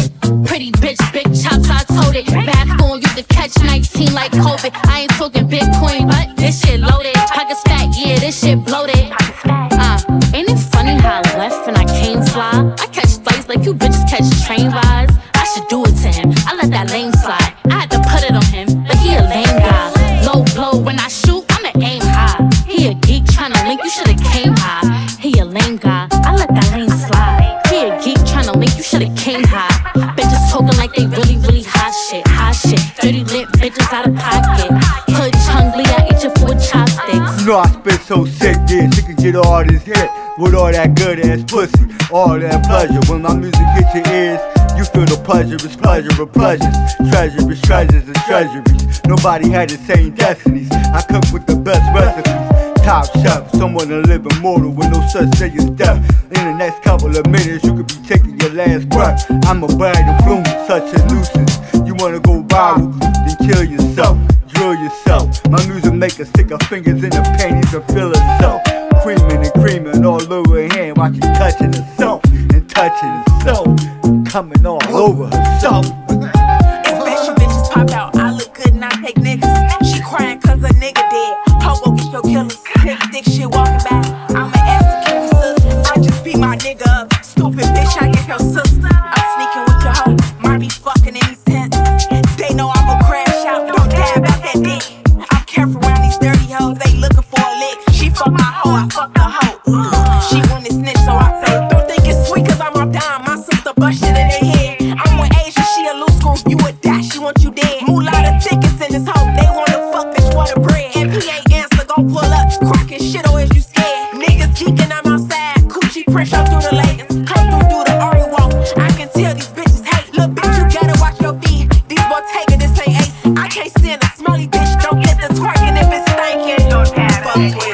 it. Pretty bitch, big chops, I told it. Back on you to catch 19 like COVID. I ain't talking Bitcoin, but this shit loaded. Pockets fat, yeah, this shit bloated. Uh, ain't it funny how I left and I came fly? I catch flights like you bitches catch train rides. I should do it to him. I let that lane slide. I had to put it on him, but he a lame guy. Low blow when I shoot, I'ma aim high. He a geek tryna link, you should've came high. He a lame guy. I let that lane slide. He a geek tryna link, you should've came high. So sick, yeah, she can get all this hit with all that good ass pussy, all that pleasure. When my music hits your ears, you feel the pleasure, it's pleasure of pleasures, treasure treasures and treasuries. Nobody had the same destinies. I cook with the best recipes. Top chef, someone to live immortal with no such thing as death. In the next couple of minutes, you could be taking your last breath. I'm a bad influence, such a nuisance. You wanna go viral, then kill yourself, yourself. My music make her stick her fingers in the panties and feel herself. Creaming and creaming all over her hand while she touching herself and touching herself. Coming all over herself. Bitches pop out. I look good and I take niggas. She crying cause a nigga dead. Your killers. Take dick shit walking back. Die. I'm careful these dirty hoes. They looking for a lick. She fuck my hoe, I fuck the hoe. She wanna snitch, so I say, don't think it's sweet cause I'm a dime. My sister bust shit in their head. I'm with Asia, she a loose school. You a dash, she want you dead. Moolah the tickets in this hoe. They wanna fuck, bitch, what a bread. Ain't answer, gon' pull up. Cracking shit, ain't